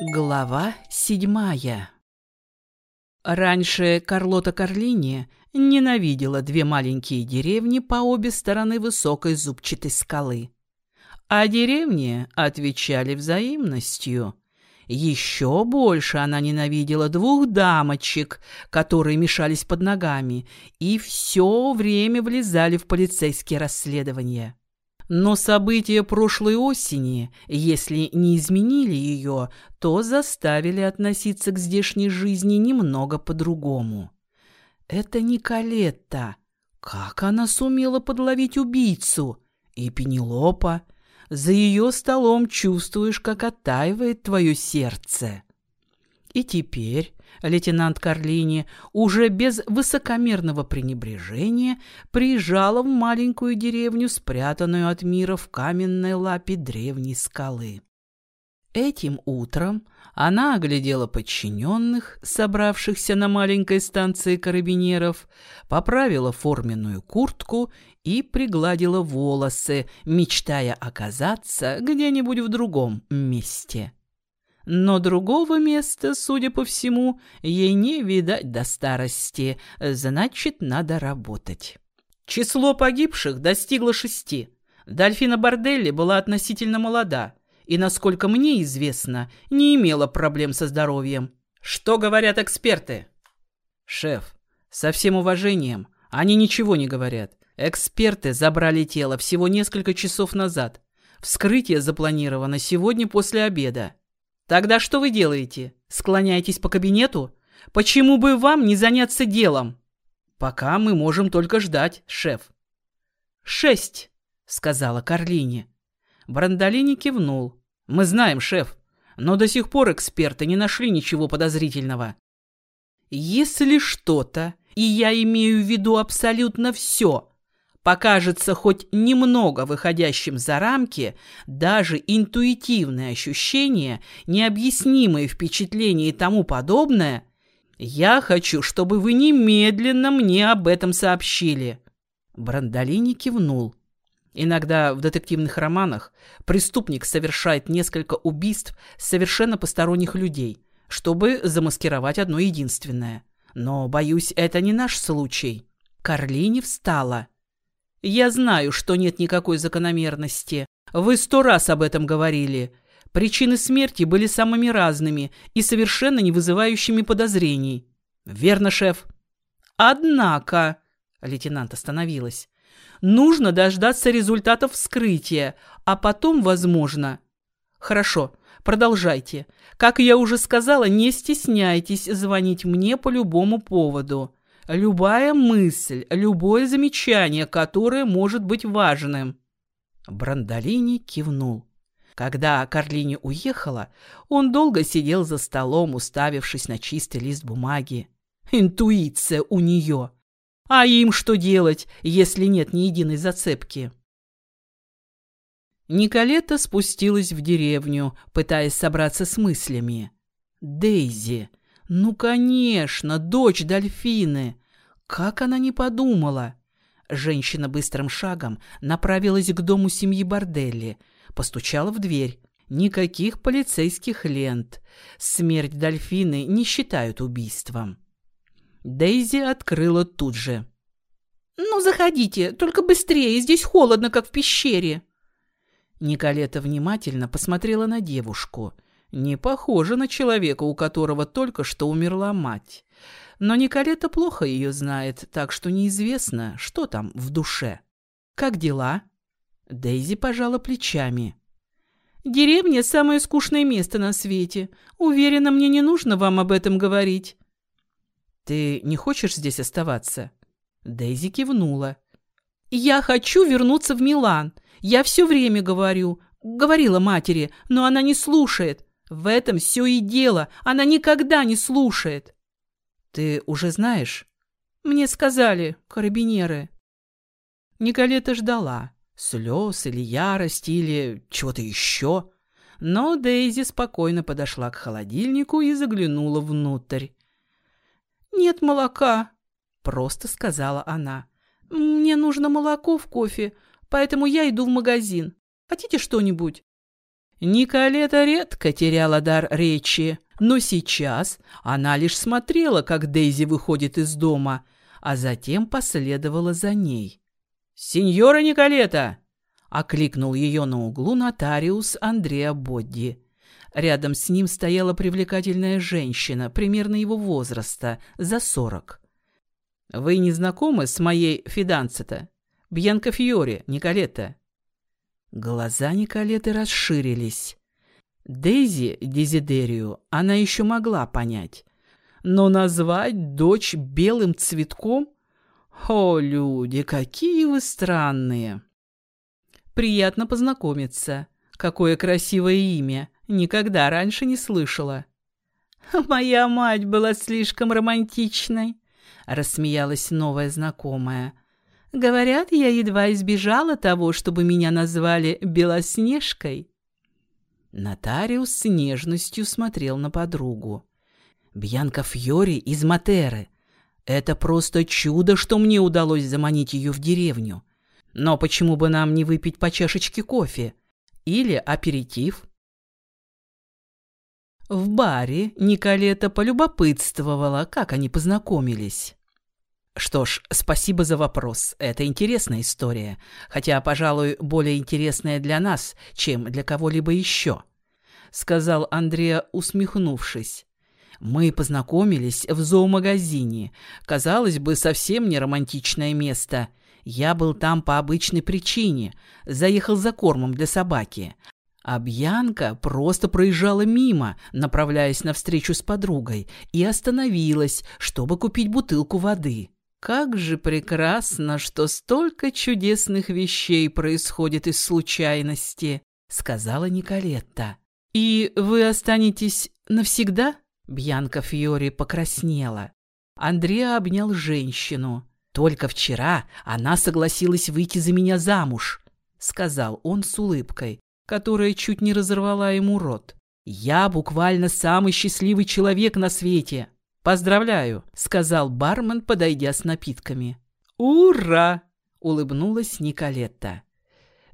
Глава седьмая Раньше Карлота Карлини ненавидела две маленькие деревни по обе стороны высокой зубчатой скалы. А деревни отвечали взаимностью. Еще больше она ненавидела двух дамочек, которые мешались под ногами и все время влезали в полицейские расследования. Но события прошлой осени, если не изменили ее, то заставили относиться к здешней жизни немного по-другому. Это Николетта. Как она сумела подловить убийцу? И Пенелопа. За ее столом чувствуешь, как оттаивает твое сердце. И теперь лейтенант Карлини уже без высокомерного пренебрежения приезжала в маленькую деревню, спрятанную от мира в каменной лапе древней скалы. Этим утром она оглядела подчиненных, собравшихся на маленькой станции карабинеров, поправила форменную куртку и пригладила волосы, мечтая оказаться где-нибудь в другом месте. Но другого места, судя по всему, ей не видать до старости, значит, надо работать. Число погибших достигло шести. Дольфина Борделли была относительно молода и, насколько мне известно, не имела проблем со здоровьем. Что говорят эксперты? Шеф, со всем уважением, они ничего не говорят. Эксперты забрали тело всего несколько часов назад. Вскрытие запланировано сегодня после обеда. Тогда что вы делаете? Склоняетесь по кабинету? Почему бы вам не заняться делом? Пока мы можем только ждать, шеф. Шесть, сказала Карлине. Брандолини кивнул. Мы знаем, шеф, но до сих пор эксперты не нашли ничего подозрительного. Если что-то, и я имею в виду абсолютно все, покажется хоть немного выходящим за рамки, даже интуитивные ощущения, необъяснимые впечатления и тому подобное, я хочу, чтобы вы немедленно мне об этом сообщили. Брандолини кивнул. Иногда в детективных романах преступник совершает несколько убийств совершенно посторонних людей, чтобы замаскировать одно единственное. Но, боюсь, это не наш случай. Карлини встала. Я знаю, что нет никакой закономерности. Вы сто раз об этом говорили. Причины смерти были самыми разными и совершенно не вызывающими подозрений. Верно, шеф? Однако... Лейтенант остановилась. Нужно дождаться результатов вскрытия, а потом, возможно... Хорошо, продолжайте. Как я уже сказала, не стесняйтесь звонить мне по любому поводу. Любая мысль, любое замечание, которое может быть важным. Брандолини кивнул. Когда Карлини уехала, он долго сидел за столом, уставившись на чистый лист бумаги. Интуиция у нее. А им что делать, если нет ни единой зацепки? Николета спустилась в деревню, пытаясь собраться с мыслями. Дейзи. Ну, конечно, дочь Дольфины. Как она не подумала? Женщина быстрым шагом направилась к дому семьи Борделли, постучала в дверь. Никаких полицейских лент. Смерть Дольфины не считают убийством. Дейзи открыла тут же. «Ну, заходите, только быстрее, здесь холодно, как в пещере». Николета внимательно посмотрела на девушку. Не похожа на человека, у которого только что умерла мать. Но Николета плохо ее знает, так что неизвестно, что там в душе. «Как дела?» Дейзи пожала плечами. «Деревня – самое скучное место на свете. Уверена, мне не нужно вам об этом говорить». «Ты не хочешь здесь оставаться?» Дейзи кивнула. «Я хочу вернуться в Милан. Я все время говорю. Говорила матери, но она не слушает. В этом все и дело. Она никогда не слушает. Ты уже знаешь? Мне сказали, карабинеры. Николета ждала. Слез или ярости, или чего-то еще. Но Дейзи спокойно подошла к холодильнику и заглянула внутрь. «Нет молока», — просто сказала она. «Мне нужно молоко в кофе, поэтому я иду в магазин. Хотите что-нибудь?» Николета редко теряла дар речи, но сейчас она лишь смотрела, как Дейзи выходит из дома, а затем последовала за ней. «Сеньора Николета!» — окликнул ее на углу нотариус Андреа Бодди. Рядом с ним стояла привлекательная женщина, примерно его возраста, за сорок. «Вы не знакомы с моей фиданцето? Бьянка Фьори, Николета?» Глаза Николеты расширились. Дейзи Дезидерию она еще могла понять. Но назвать дочь белым цветком? О, люди, какие вы странные! Приятно познакомиться. Какое красивое имя. Никогда раньше не слышала. «Моя мать была слишком романтичной», — рассмеялась новая знакомая. Говорят, я едва избежала того, чтобы меня назвали Белоснежкой. Нотариус с нежностью смотрел на подругу. Бьянка Фьори из Матеры. Это просто чудо, что мне удалось заманить ее в деревню. Но почему бы нам не выпить по чашечке кофе? Или аперитив? В баре Николета полюбопытствовала, как они познакомились. Что ж, спасибо за вопрос. Это интересная история, хотя, пожалуй, более интересная для нас, чем для кого-либо еще, сказал Андреа, усмехнувшись. Мы познакомились в зоомагазине. Казалось бы, совсем не романтичное место. Я был там по обычной причине. Заехал за кормом для собаки. А Бьянка просто проезжала мимо, направляясь навстречу с подругой, и остановилась, чтобы купить бутылку воды. Как же прекрасно, что столько чудесных вещей происходит из случайности, сказала Николетта. И вы останетесь навсегда? Бьянка Фьори покраснела. Андреа обнял женщину. Только вчера она согласилась выйти за меня замуж, сказал он с улыбкой, которая чуть не разорвала ему рот. Я буквально самый счастливый человек на свете. «Поздравляю», — сказал бармен, подойдя с напитками. «Ура!» — улыбнулась Николетта.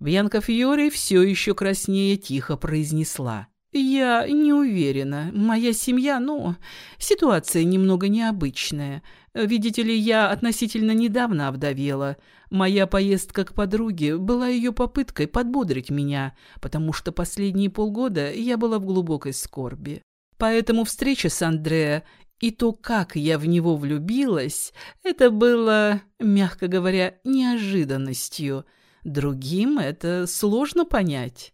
Бьянка Фьори все еще краснее тихо произнесла. «Я не уверена. Моя семья, ну, ситуация немного необычная. Видите ли, я относительно недавно овдовела. Моя поездка к подруге была ее попыткой подбодрить меня, потому что последние полгода я была в глубокой скорби. Поэтому встреча с Андреа и то, как я в него влюбилась, это было, мягко говоря, неожиданностью. Другим это сложно понять.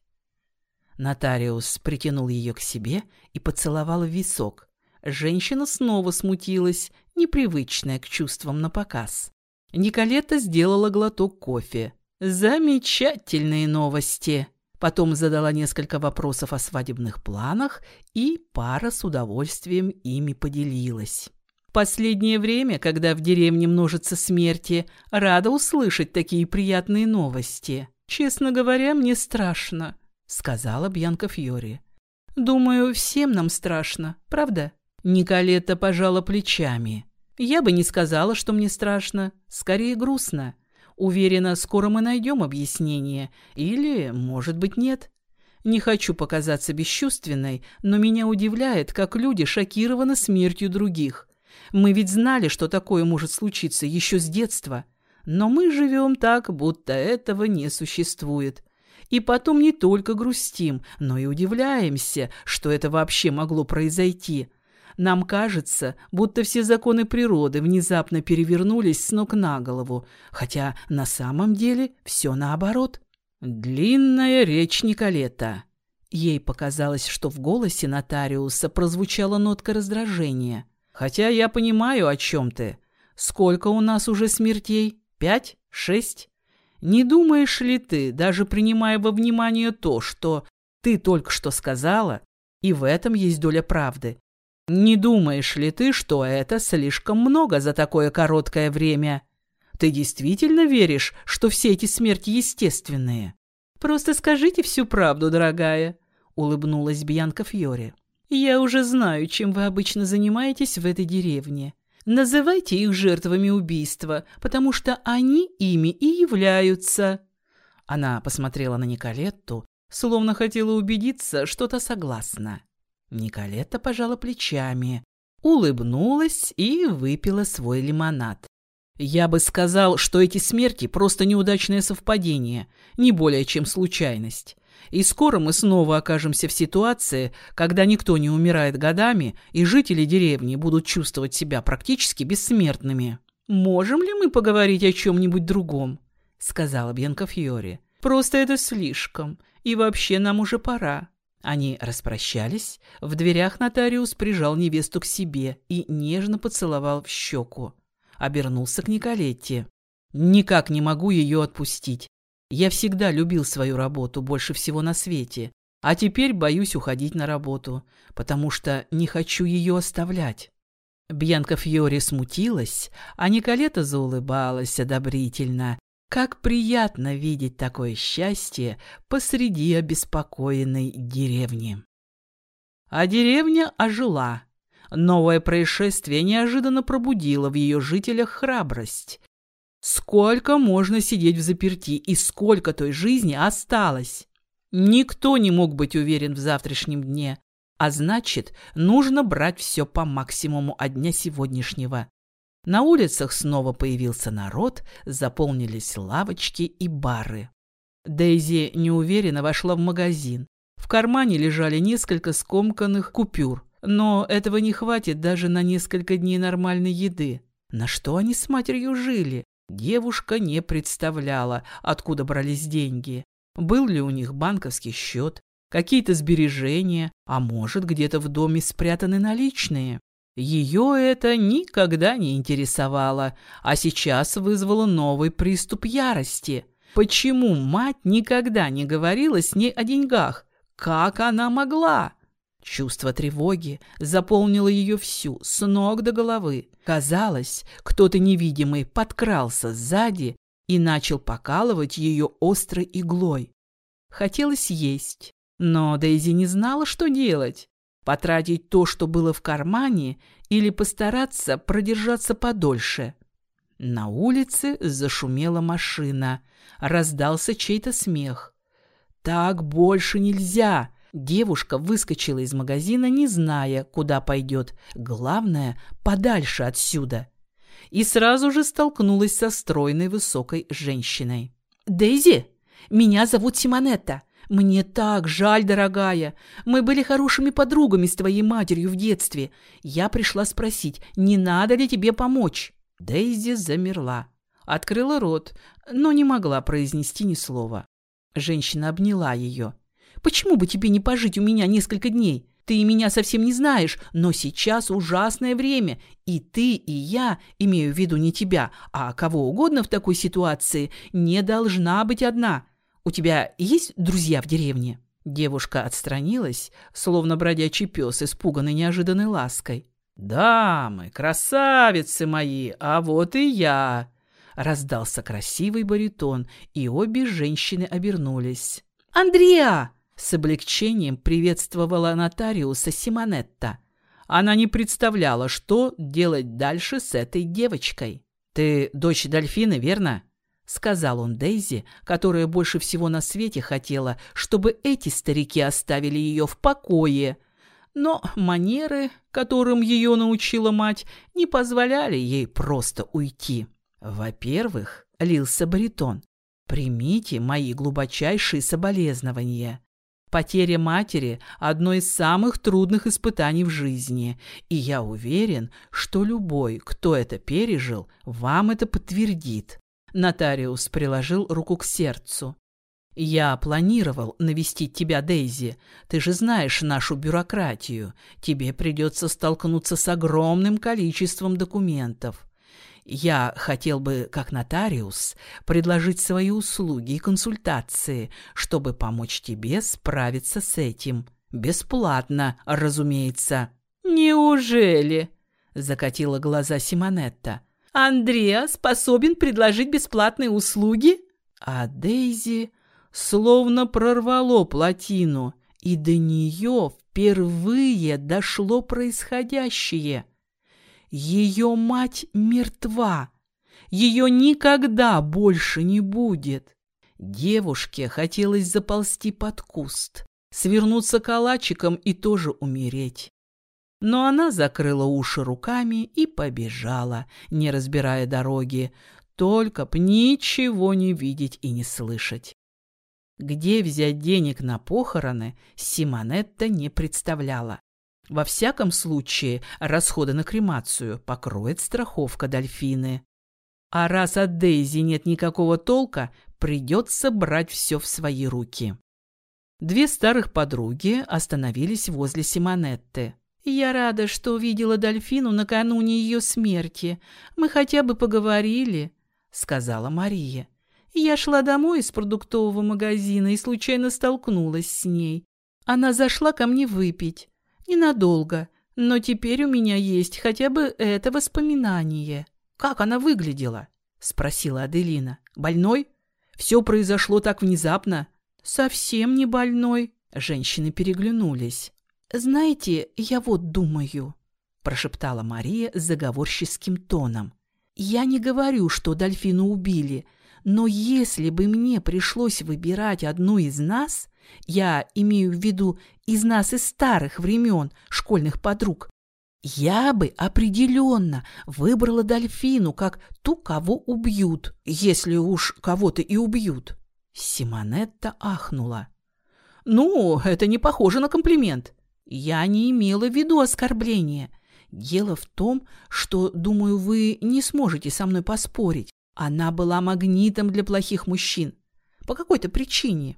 Нотариус притянул ее к себе и поцеловал в висок. Женщина снова смутилась, непривычная к чувствам на показ. Николета сделала глоток кофе. «Замечательные новости!» Потом задала несколько вопросов о свадебных планах, и пара с удовольствием ими поделилась. Последнее время, когда в деревне множится смерти, рада услышать такие приятные новости. Честно говоря, мне страшно, сказала Бьянка Фьори. Думаю, всем нам страшно, правда? Николета пожала плечами. Я бы не сказала, что мне страшно, скорее грустно. Уверена, скоро мы найдем объяснение. Или, может быть, нет. Не хочу показаться бесчувственной, но меня удивляет, как люди шокированы смертью других. Мы ведь знали, что такое может случиться еще с детства. Но мы живем так, будто этого не существует. И потом не только грустим, но и удивляемся, что это вообще могло произойти. Нам кажется, будто все законы природы внезапно перевернулись с ног на голову, хотя на самом деле все наоборот. Длинная речь Николета. Ей показалось, что в голосе нотариуса прозвучала нотка раздражения. «Хотя я понимаю, о чем ты. Сколько у нас уже смертей? Пять? Шесть? Не думаешь ли ты, даже принимая во внимание то, что ты только что сказала, и в этом есть доля правды, не думаешь ли ты, что это слишком много за такое короткое время? Ты действительно веришь, что все эти смерти естественные? Просто скажите всю правду, дорогая, улыбнулась Бьянка Фьори. Я уже знаю, чем вы обычно занимаетесь в этой деревне. Называйте их жертвами убийства, потому что они ими и являются. Она посмотрела на Николетту, словно хотела убедиться, что-то согласна. Николетта пожала плечами, улыбнулась и выпила свой лимонад. Я бы сказал, что эти смерти просто неудачное совпадение, не более чем случайность. И скоро мы снова окажемся в ситуации, когда никто не умирает годами, и жители деревни будут чувствовать себя практически бессмертными. «Можем ли мы поговорить о чем-нибудь другом?» — сказала Бьянка Фьори. «Просто это слишком, и вообще нам уже пора». Они распрощались. В дверях нотариус прижал невесту к себе и нежно поцеловал в щеку. Обернулся к Николетте. «Никак не могу ее отпустить. Я всегда любил свою работу больше всего на свете, а теперь боюсь уходить на работу, потому что не хочу ее оставлять». Бьянка Фьори смутилась, а Николета заулыбалась одобрительно. Как приятно видеть такое счастье посреди обеспокоенной деревни. А деревня ожила. Новое происшествие неожиданно пробудило в ее жителях храбрость. Сколько можно сидеть в заперти и сколько той жизни осталось? Никто не мог быть уверен в завтрашнем дне, а значит, нужно брать все по максимуму от дня сегодняшнего. На улицах снова появился народ, заполнились лавочки и бары. Дейзи неуверенно вошла в магазин. В кармане лежали несколько скомканных купюр, но этого не хватит даже на несколько дней нормальной еды. На что они с матерью жили? Девушка не представляла, откуда брались деньги. Был ли у них банковский счет, какие-то сбережения, а может, где-то в доме спрятаны наличные. Ее это никогда не интересовало, а сейчас вызвало новый приступ ярости. Почему мать никогда не говорила с ней о деньгах? Как она могла? Чувство тревоги заполнило ее всю, с ног до головы. Казалось, кто-то невидимый подкрался сзади и начал покалывать ее острой иглой. Хотелось есть, но Дейзи не знала, что делать. Потратить то, что было в кармане, или постараться продержаться подольше. На улице зашумела машина. Раздался чей-то смех. «Так больше нельзя!» Девушка выскочила из магазина, не зная, куда пойдет. Главное, подальше отсюда. И сразу же столкнулась со стройной высокой женщиной. «Дейзи, меня зовут Симонетта. «Мне так жаль, дорогая. Мы были хорошими подругами с твоей матерью в детстве. Я пришла спросить, не надо ли тебе помочь?» Дейзи замерла. Открыла рот, но не могла произнести ни слова. Женщина обняла ее. «Почему бы тебе не пожить у меня несколько дней? Ты меня совсем не знаешь, но сейчас ужасное время, и ты, и я, имею в виду не тебя, а кого угодно в такой ситуации, не должна быть одна. «У тебя есть друзья в деревне?» Девушка отстранилась, словно бродячий пес, испуганный неожиданной лаской. «Дамы, красавицы мои, а вот и я!» Раздался красивый баритон, и обе женщины обернулись. «Андреа!» — с облегчением приветствовала нотариуса Симонетта. Она не представляла, что делать дальше с этой девочкой. «Ты дочь Дольфины, верно?» — сказал он Дейзи, которая больше всего на свете хотела, чтобы эти старики оставили ее в покое. Но манеры, которым ее научила мать, не позволяли ей просто уйти. Во-первых, лился баритон. «Примите мои глубочайшие соболезнования. Потеря матери – одно из самых трудных испытаний в жизни, и я уверен, что любой, кто это пережил, вам это подтвердит. Нотариус приложил руку к сердцу. «Я планировал навестить тебя, Дейзи. Ты же знаешь нашу бюрократию. Тебе придется столкнуться с огромным количеством документов. Я хотел бы, как нотариус, предложить свои услуги и консультации, чтобы помочь тебе справиться с этим. Бесплатно, разумеется». «Неужели?» — закатила глаза Симонетта. Андреа способен предложить бесплатные услуги?» А Дейзи словно прорвало плотину, и до нее впервые дошло происходящее. Ее мать мертва. Ее никогда больше не будет. Девушке хотелось заползти под куст, свернуться калачиком и тоже умереть. Но она закрыла уши руками и побежала, не разбирая дороги, только б ничего не видеть и не слышать. Где взять денег на похороны, Симонетта не представляла. Во всяком случае, расходы на кремацию покроет страховка Дольфины. А раз от Дейзи нет никакого толка, придется брать все в свои руки. Две старых подруги остановились возле Симонетты. «Я рада, что увидела Дольфину накануне ее смерти. Мы хотя бы поговорили», — сказала Мария. «Я шла домой из продуктового магазина и случайно столкнулась с ней. Она зашла ко мне выпить. Ненадолго, но теперь у меня есть хотя бы это воспоминание». «Как она выглядела?» — спросила Аделина. «Больной? Все произошло так внезапно». «Совсем не больной». Женщины переглянулись. «Знаете, я вот думаю», — прошептала Мария с заговорческим тоном. «Я не говорю, что дельфину убили, но если бы мне пришлось выбирать одну из нас, я имею в виду из нас из старых времен, школьных подруг, я бы определенно выбрала дельфину как ту, кого убьют, если уж кого-то и убьют. Симонетта ахнула. «Ну, это не похоже на комплимент. Я не имела в виду оскорбления. Дело в том, что, думаю, вы не сможете со мной поспорить. Она была магнитом для плохих мужчин. По какой-то причине.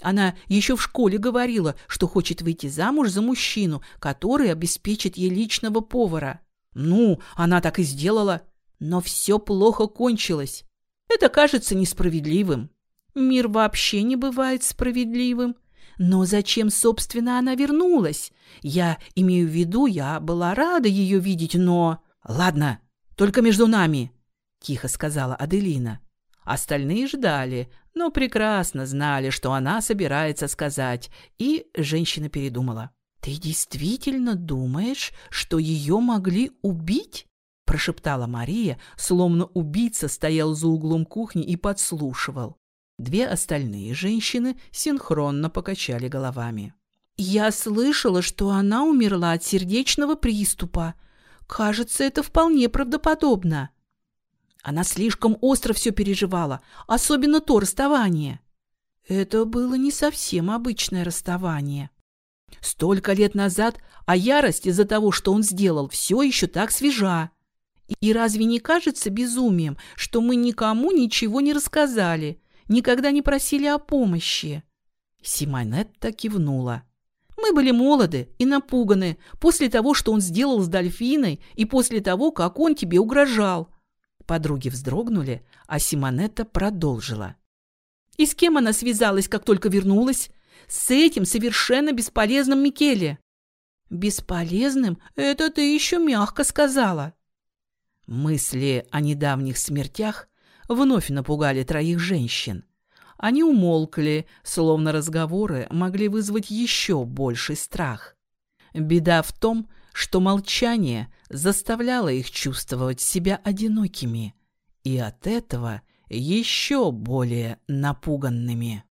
Она еще в школе говорила, что хочет выйти замуж за мужчину, который обеспечит ей личного повара. Ну, она так и сделала. Но все плохо кончилось. Это кажется несправедливым. Мир вообще не бывает справедливым. Но зачем, собственно, она вернулась? Я имею в виду, я была рада ее видеть, но... Ладно, только между нами, тихо сказала Аделина. Остальные ждали, но прекрасно знали, что она собирается сказать, и женщина передумала. «Ты действительно думаешь, что ее могли убить?» – прошептала Мария, словно убийца стоял за углом кухни и подслушивал. Две остальные женщины синхронно покачали головами. «Я слышала, что она умерла от сердечного приступа. Кажется, это вполне правдоподобно». Она слишком остро все переживала, особенно то расставание. Это было не совсем обычное расставание. Столько лет назад, а ярость из-за того, что он сделал, все еще так свежа. И разве не кажется безумием, что мы никому ничего не рассказали, никогда не просили о помощи. Симонетта кивнула. Мы были молоды и напуганы после того, что он сделал с дельфиной и после того, как он тебе угрожал. Подруги вздрогнули, а Симонетта продолжила. И с кем она связалась, как только вернулась? С этим совершенно бесполезным Микеле. Бесполезным? Это ты еще мягко сказала. Мысли о недавних смертях вновь напугали троих женщин. Они умолкли, словно разговоры могли вызвать еще больший страх. Беда в том, что молчание заставляло их чувствовать себя одинокими и от этого еще более напуганными.